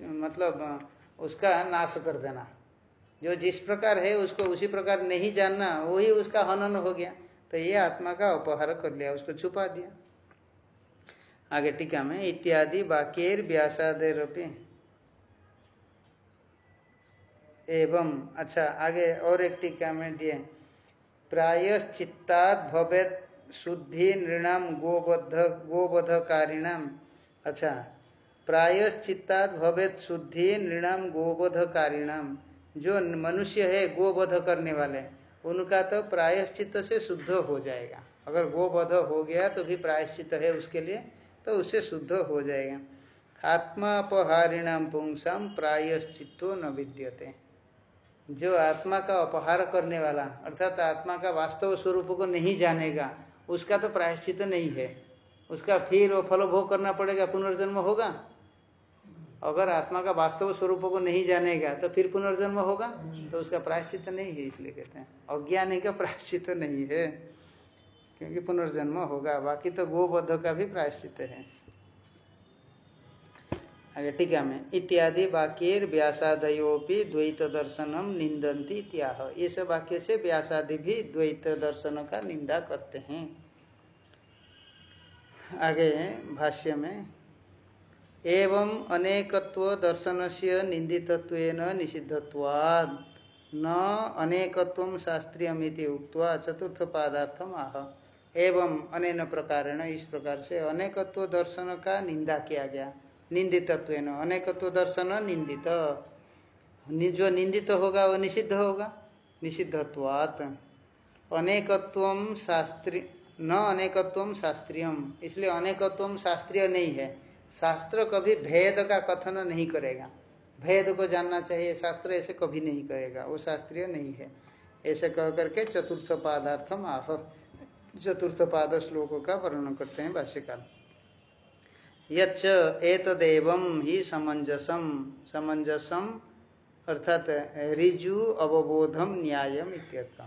मतलब उसका नाश कर देना। जो जिस प्रकार है उसको उसी प्रकार नहीं जानना, वही उसका हनन हो गया। तो ये आत्मा का अपहार कर लिया, उसको छुपा दिया। आगे टीका में, इत्यादि वाक्यर व्यासादेरपी। एवं अच्छा आगे और एक टीका में दिए। प्रायश्चित्ताद भवेत शुद्धि नृणाम गोबद्ध गोबधकारिणाम अच्छा प्रायश्चित्ताद भवेत शुद्धि नृणाम गोबधकारिणाम जो मनुष्य है, गोबध करने वाले, उनका तो प्रायश्चित से शुद्ध हो जाएगा। अगर गोबध हो गया तो भी प्रायश्चित है उसके लिए तो उससे शुद्ध हो जाएगा। आत्मापहारिणाम पुंसाम प्रायश्चित्तो न विद्यते। जो आत्मा का अपहार करने वाला, अर्थात आत्मा का वास्तव स्वरूप को नहीं जानेगा, उसका तो प्रायश्चित नहीं है। उसका फिर वो फल भोग करना पड़ेगा, पुनर्जन्म होगा। अगर आत्मा का वास्तव स्वरूप को नहीं जानेगा तो फिर पुनर्जन्म होगा। तो उसका प्रायश्चित नहीं है, इसलिए कहते हैं। अज्ञानी का प्रायश्चित नहीं है, क्योंकि पुनर्जन्म होगा। बाकी तो गोबद्ध का भी प्रायश्चित है। आगे टीका में, इत्यादि वाक्य व्यासादयोपि द्वैत दर्शनम निंदन्ति इत्याह। ये सब वाक्य से व्यासादि भी द्वैत दर्शन का निंदा करते हैं। आगे भाष्य में एवं अनेकत्व दर्शन से निंदित्व निषिद्धवाद न अनेकत्व शास्त्रीयमिति उक्त्वा चतुर्थ पादार्थम आह। एवं अनेन प्रकार इस प्रकार से अनेकत्व दर्शन का निंदा किया गया। निंदितत्व अनेकत्व दर्शन निंदित जो निंदित होगा, वो निषिद्ध होगा। निषिद्धत्वात्। अनेकत्व शास्त्री, न अनेकत्व शास्त्रीयम। इसलिए अनेकत्व शास्त्रीय नहीं है। शास्त्र कभी भेद का कथन नहीं करेगा। भेद को जानना चाहिए, शास्त्र ऐसे कभी नहीं करेगा। वो शास्त्रीय नहीं है। ऐसे कह करके चतुर्थ पादार्थम आह। चतुर्थ पाद श्लोकों का वर्णन करते हैं भाष्यकाल यच्च एतदेव ही समंजसम समंजसम अर्थात ऋजु अवबोधम न्यायम इत्यर्थ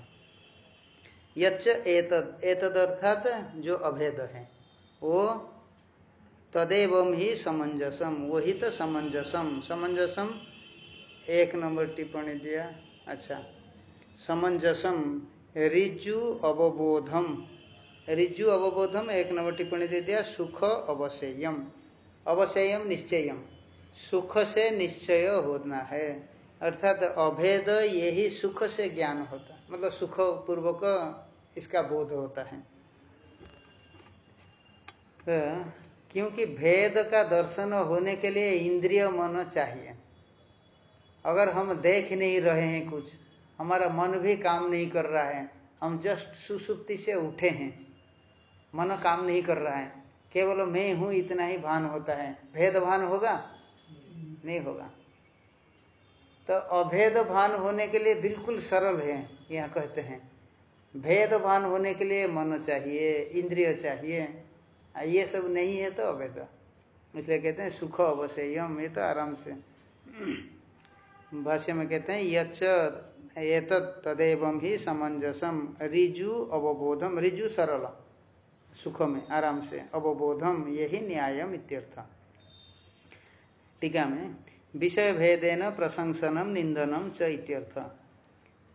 यच्च एतद एतद अर्थात जो अभेद है, वो तदेव ही समंजसम वही तो समंजसम समंजसम एक नंबर टिप्पणी दिया। अच्छा। समंजसम ऋजु अवबोधम ऋजु अवबोधम एक नंबर टिप्पणी दे दिया, सुख अवशेयम अवशेयम निश्चयम सुख से निश्चय होना है। अर्थात अभेद यही सुख से ज्ञान होता मतलब सुख पूर्वक इसका बोध होता है। तो क्योंकि भेद का दर्शन होने के लिए इंद्रिय मन चाहिए। अगर हम देख नहीं रहे हैं कुछ, हमारा मन भी काम नहीं कर रहा है, हम जस्ट सुसुप्ति से उठे हैं, मन काम नहीं कर रहा है, केवल मैं हूँ, इतना ही भान होता है। भेद भान होगा? नहीं होगा। तो अभेद भान होने के लिए बिल्कुल सरल है, यहाँ कहते हैं। भेद भान होने के लिए मन चाहिए, इंद्रिय चाहिए। ये सब नहीं है तो अभेद इसलिए कहते हैं सुख अवश्यम ये तो आराम से। भाष्य में कहते हैं यच एत तदेव ही समंजसम रिजु अवबोधम रिजु सरल, सुख में, आराम से अवबोधम यही न्यायम इत्यर्थ। टीका में विषय भेदेन प्रशंसनम निंदनम च इत्यर्थ।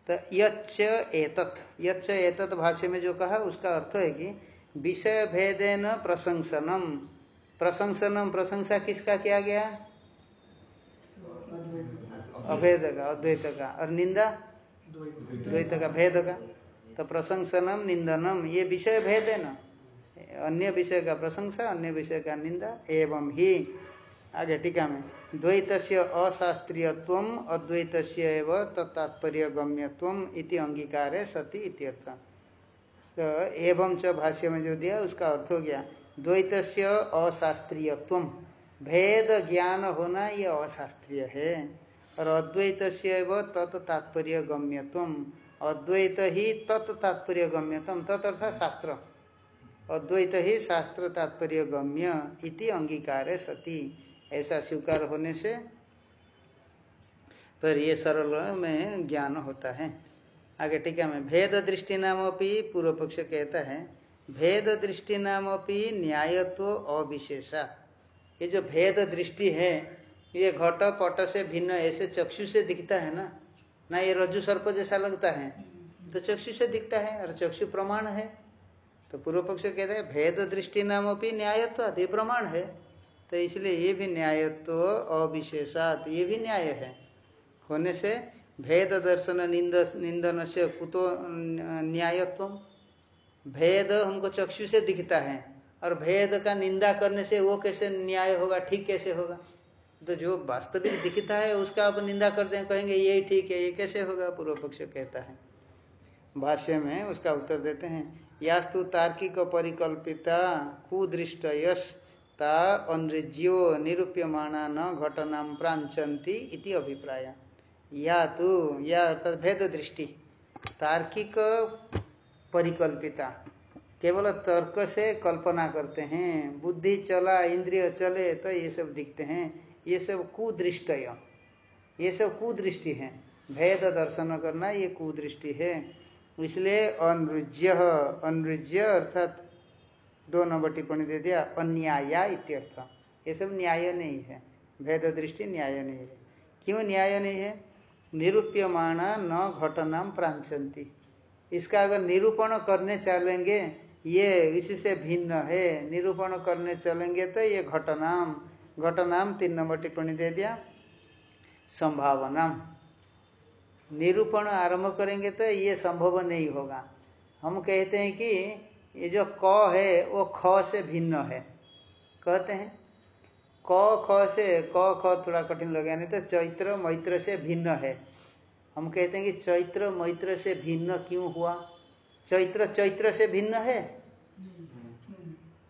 तो यच्च एतत् यच्च एतत् भाष्य में जो कहा, उसका अर्थ है कि विषय भेदेन प्रशंसनम। प्रशंसनम, प्रशंसा किसका किया गया? अभेद का अद्वैत का और निंदा? द्वैत का भेद का तो प्रशंसनम, निंदनम, ये विषय भेद है ना? अन्य विषय का प्रशंसा, अन्य विषय का निंदा, एवं ही। आगे टीका में। द्वैत अशास्त्रीयत्व अद्वैत तत्तात्पर्य गम्यत्व इति अंगीकार सती इत्यर्थ। तो एवं च भाष्य में जो दिया, उसका अर्थ हो गया द्वैत अशास्त्रीयत्व। भेद ज्ञान होना ये अशास्त्रीय है। और अद्वैत तत्तात्पर्य गम्यत्व अद्वैत ही तत्तात्पर्य गम्यत्म तत् शास्त्र। अद्वैत ही शास्त्र तात्पर्य गम्य इति अंगीकार सती। ऐसा स्वीकार होने से, पर ये सरल में ज्ञान होता है। आगे टीका में भेद दृष्टि नाम अपनी पूर्व पक्ष कहता है, भेद दृष्टि नाम अपनी न्यायत्व अविशेषा। ये जो भेद दृष्टि है, ये घट पट से भिन्न, ऐसे चक्षु से दिखता है ना? ना ये रज्जु सर्प जैसा लगता है? तो चक्षु से दिखता है, और चक्षु प्रमाण है। तो पूर्व पक्ष कहता है, भेद दृष्टि नाम अपनी न्यायत्व ये प्रमाण है। तो इसलिए ये भी न्यायत्व अविशेषात, ये भी न्याय है। होने से भेद दर्शन निंद निंदन से कुतो न्यायत्व। भेद हमको चक्षु से दिखता है, और भेद का निंदा करने से वो कैसे न्याय होगा, ठीक कैसे होगा? तो जो वास्तविक दिखता है, उसका आप निंदा करते हैं कहेंगे, ये ठीक है, ये कैसे होगा? पूर्व पक्ष कहता है। भाष्य में उसका उत्तर देते हैं, यास्तु तार्किक परिकल्पिता कुदृष्ट यश ता अनृज्यो निरूप्यमाणा न घटना प्रांचंती इति अभिप्राय। या तो या अर्थात भेद दृष्टि तार्किक परिकल्पिता। केवल तर्क से कल्पना करते हैं, बुद्धि चला, इंद्रिय चले तो ये सब दिखते हैं। ये सब कुदृष्ट ये सब कुदृष्टि है। भेद दर्शन करना ये कुदृष्टि है। इसलिए अनृज्य अनृज्य अर्थात दो नंबर टिप्पणी दे दिया, अन्याया इत्यर्थ। ये सब न्याय नहीं है। भेद दृष्टि न्याय नहीं है। क्यों न्याय नहीं है? निरूप्यमाणा न घटना प्रांचंती इसका अगर निरूपण करने चलेंगे, ये इससे भिन्न है। निरूपण करने चलेंगे तो ये घटनाम घटनाम तीन नंबर टिप्पणी दे दिया। संभावना। निरूपण आरंभ करेंगे तो ये संभव नहीं होगा। हम कहते हैं कि ये जो क है, वो ख से भिन्न है। कहते हैं? क, ख से क, ख थोड़ा कठिन लगे नहीं तो चैत्र, मैत्र से भिन्न है। हम कहते हैं कि चैत्र, मैत्र से भिन्न क्यों हुआ? चैत्र चैत्र से भिन्न है?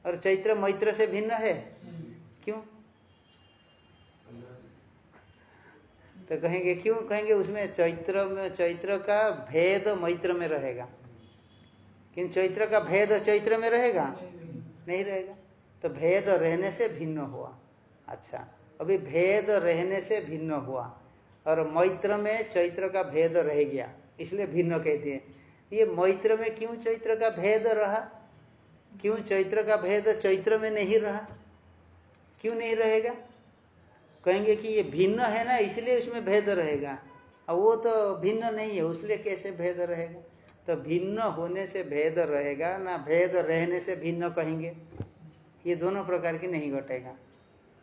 और चैत्र, मैत्र से भिन्न है? क्यों? तो कहेंगे, क्यों? कहेंगे उसमें चैत्र में, चैत्र का भेद मैत्र में रहेगा। किंतु चैत्र का भेद चैत्र में रहेगा? नहीं रहेगा। तो भेद रहने से भिन्न हुआ। अच्छा अभी भेद रहने से भिन्न हुआ, और मैत्र में चैत्र का भेद रह गया, इसलिए भिन्न कहते हैं। ये मैत्र में क्यों चैत्र का भेद रहा? क्यों चैत्र का भेद चैत्र में नहीं रहा? क्यों नहीं रहेगा? कहेंगे कि ये भिन्न है ना, इसलिए उसमें भेद रहेगा। और वो तो भिन्न नहीं है, उसलिए कैसे भेद रहेगा? तो भिन्न होने से भेद रहेगा ना, भेद रहने से भिन्न कहेंगे। ये दोनों प्रकार की नहीं घटेगा।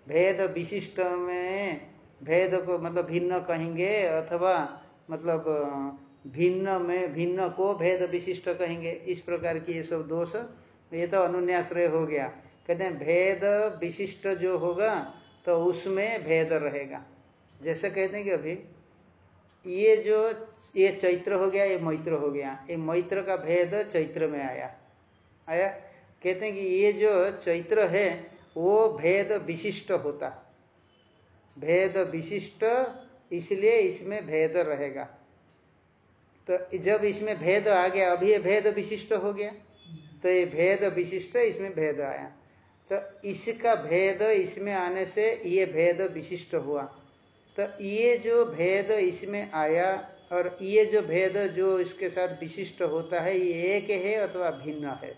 भेद विशिष्ट में भेद को मतलब भिन्न कहेंगे अथवा मतलब भिन्न में, भिन्न को भेद विशिष्ट कहेंगे। इस प्रकार की ये सब दोष, ये तो अनुन्याश्रय हो गया। कहते हैं, भेद विशिष्ट जो होगा तो उसमें भेद रहेगा। जैसे कहते हैं कि अभी, ये जो, ये चैत्र हो गया, ये मैत्र हो गया। ये मैत्र का भेद चैत्र में आया। आया? कहते हैं कि ये जो चैत्र है वो भेद विशिष्ट होता। भेद विशिष्ट, इसलिए इसमें भेद रहेगा। तो जब इसमें भेद आ गया, अभी ये भेद विशिष्ट हो गया। तो ये भेद विशिष्ट, इसमें भेद आया। तो इसका भेद इसमें आने से ये भेद विशिष्ट हुआ। तो ये जो भेद इसमें आया और ये जो भेद जो इसके साथ विशिष्ट होता है, ये एक है अथवा भिन्न है।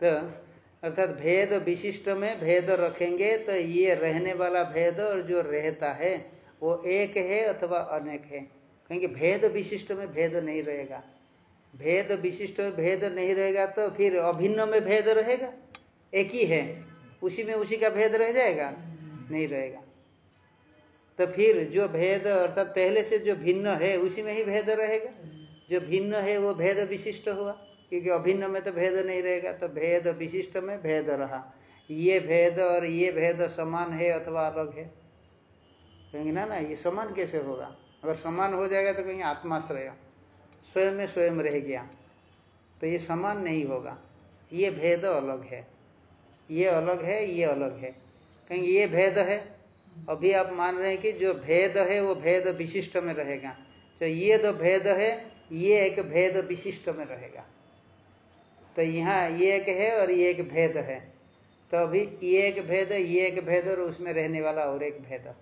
तो अर्थात भेद विशिष्ट में भेद रखेंगे तो ये रहने वाला भेद और जो रहता है, वो एक है अथवा अनेक है। कहेंगे भेद विशिष्ट में भेद नहीं रहेगा। भेद विशिष्ट में भेद नहीं रहेगा तो फिर अभिन्न में भेद रहेगा? एक ही है। उसी में उसी का भेद रह जाएगा? नहीं रहेगा। तो फिर जो भेद, अर्थात पहले से जो भिन्न है, उसी में ही भेद रहेगा? जो भिन्न है, वो भेद विशिष्ट हुआ। क्योंकि अभिन्न में तो भेद नहीं रहेगा तो भेद विशिष्ट में भेद रहा। ये भेद और ये भेद समान है अथवा अलग है? कहेंगे, ना ना, ये समान कैसे होगा? अगर समान हो जाएगा तो कहेंगे, आत्माश्रय। स्वयं में स्वयं रह गया। तो ये समान नहीं होगा। ये भेद अलग है। ये अलग है, ये अलग है। कहेंगे, ये भेद है? अभी आप मान रहे हैं कि जो भेद है, वो भेद विशिष्ट में रहेगा। तो ये दो भेद है, ये एक भेद विशिष्ट में रहेगा। तो यहाँ ये एक है और ये एक भेद है। तो अभी ये एक भेद ये एक भेद और उसमें रहने वाला और एक भेद।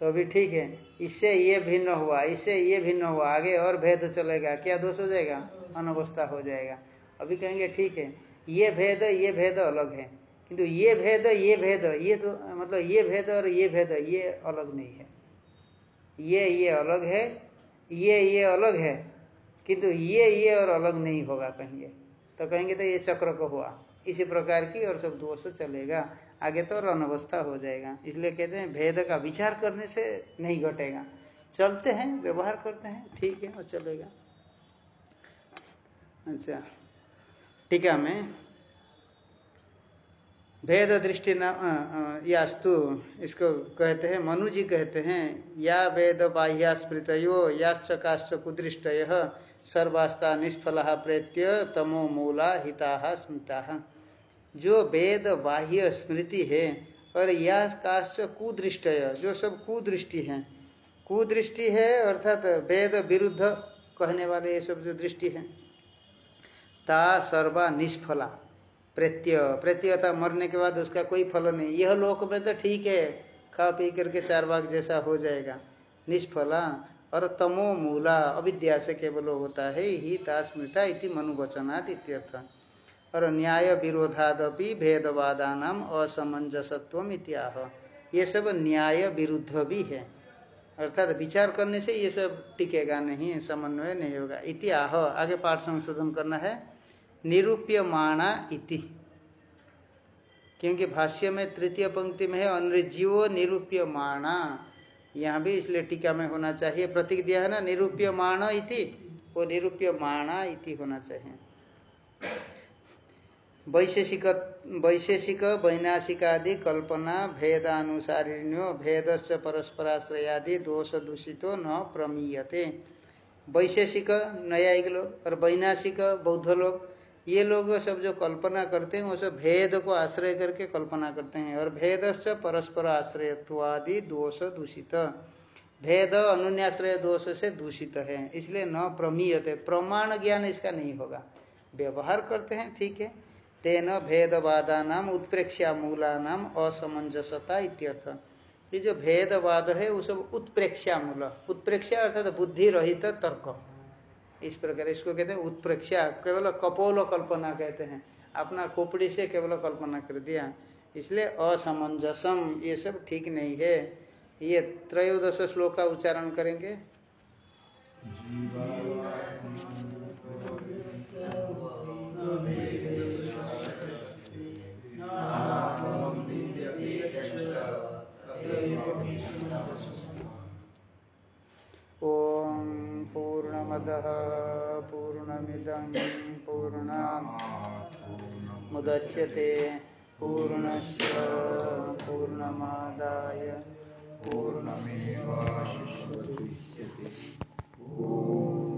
तो अभी ठीक है, इससे ये भिन्न हुआ, इससे ये भिन्न हुआ, आगे और भेद चलेगा, क्या दोष हो जाएगा? अनवस्था हो जाएगा। अभी कहेंगे ठीक है, ये भेद ये भेद अलग है। किंतु ये भेद ये भेद, ये तो मतलब ये भेद और ये भेद, ये अलग नहीं है। ये ये अलग है, ये ये अलग है। किंतु ये ये और अलग नहीं होगा कहेंगे। तो कहेंगे तो ये चक्र को हुआ। इसी प्रकार की और सब दोष चलेगा। आगे तो और अनवस्था हो जाएगा। इसलिए कहते हैं, भेद का विचार करने से नहीं घटेगा। चलते हैं, व्यवहार करते हैं, ठीक है, और चलेगा। अच्छा टीका में भेद दृष्टि न यास्तु, इसको कहते हैं मनु जी कहते हैं, या वेद बाह्या स्मृतयो याश्च काश्च कुदृष्ट सर्वास्ता निष्फला प्रेत्य तमो मूला हिता स्मृता। जो वेद बाह्य स्मृति है और या काश्च कुदृष्ट जो सब कुदृष्टि है। कुदृष्टि है अर्थात वेद विरुद्ध कहने वाले ये सब जो दृष्टि है। ता सर्वा निष्फला प्रत्यय प्रत्ययता मरने के बाद उसका कोई फल नहीं। यह लोक में तो ठीक है, खा पी करके चार बाग जैसा हो जाएगा। निष्फला और तमो मूला, अविद्या से केवल होता है, ही तास्मृता इति मनुवचनात् इत्यर्थ। और न्याय विरोधादपि भेदवादान असमंजसत्व इत्याह ये सब न्याय विरुद्ध भी है। अर्थात विचार करने से ये सब टिकेगा नहीं, समन्वय नहीं होगा। इत्याह आगे पाठ संशोधन करना है। निरूप्यमाणा इति। क्योंकि भाष्य में तृतीय पंक्ति में है अनृजीवो निरूप्यमाणा। यहाँ भी इसलिए टीका में होना चाहिए। प्रतीक दिया है ना, निरूप्यमाण इति। वो निरूप्यमाणा इति होना चाहिए। वैशेषिक वैशेषिक, वैनाशिकादि, कल्पना, भेदानुसारिण्यो, भेदस्य, परस्पराश्रयादि दोष दूषितो न प्रमीयते। वैशेषिक न्यायिक लोग और वैनाशिक, बौद्ध लोग ये लोग सब जो कल्पना करते हैं, वो सब भेद को आश्रय करके कल्पना करते हैं। और भेदस्य परस्पर आश्रयत्वादि दोष दूषित। भेद अनुन्याश्रय दोष से दूषित है, इसलिए न प्रमीयते। प्रमाण ज्ञान इसका नहीं होगा। व्यवहार करते हैं, ठीक है। तेन भेदवादा नाम उत्प्रेक्षा मूला नाम असमंजसता इत्यर्थ। ये जो भेदवाद है, वो सब उत्प्रेक्षा मूल। उत्प्रेक्षा अर्थात बुद्धि रहित तर्क। इस प्रकार इसको कहते हैं उत्प्रेक्षा। केवल कपोल कल्पना कहते हैं। अपना खोपड़ी से केवल कल्पना कर दिया। इसलिए असमंजसम, ये सब ठीक नहीं है। ये त्रयोदश श्लोक का उच्चारण करेंगे। पूर्णमदः पूर्णमिदं पूर्णा मुदच्यते पूर्णस्य पूर्णमादाय। पूर्णमेवाशिष्यते। ॐ